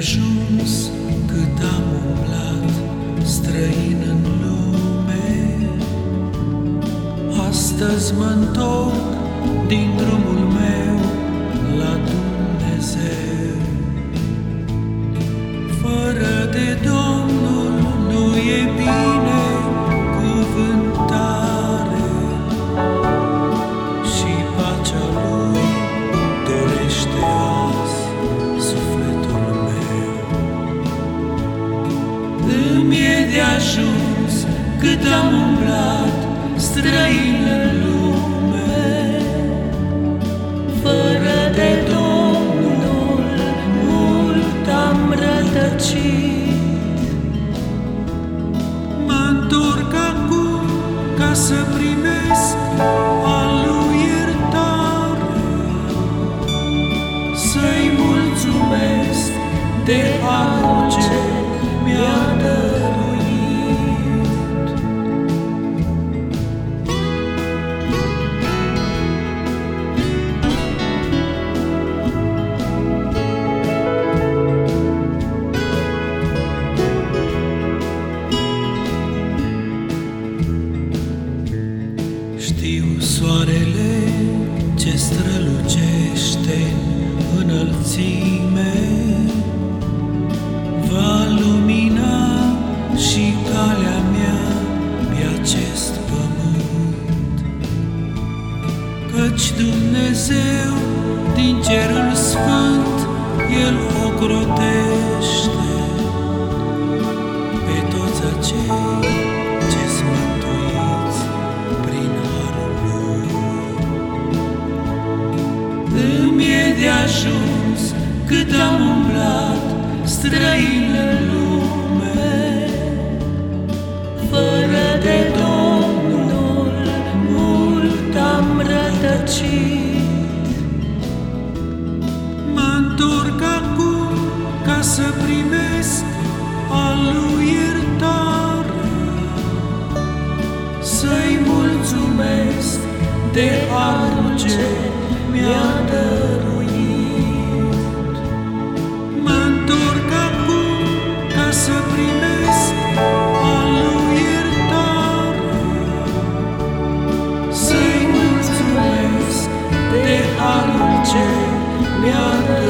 ajuns cât am umblat străin în lume, astăzi mă întorc cât am umblat străin în lume, Fără de Domnul mult am rătăcit. mă întorc acum ca să primesc al lui iertare, să-i mulțumesc de harul ce mi-a dăruit. Știu soarele ce strălucește în înălțime. Va lumina și calea mea pe acest pământ. Căci Dumnezeu din cerul sfânt El ocrotește cât am umblat străin în lume, Fără de Domnul mult am rătăcit. mă întorc acum ca să primesc al lui iertare, să-i mulțumesc de harul ce mi-a dăruit. Miatte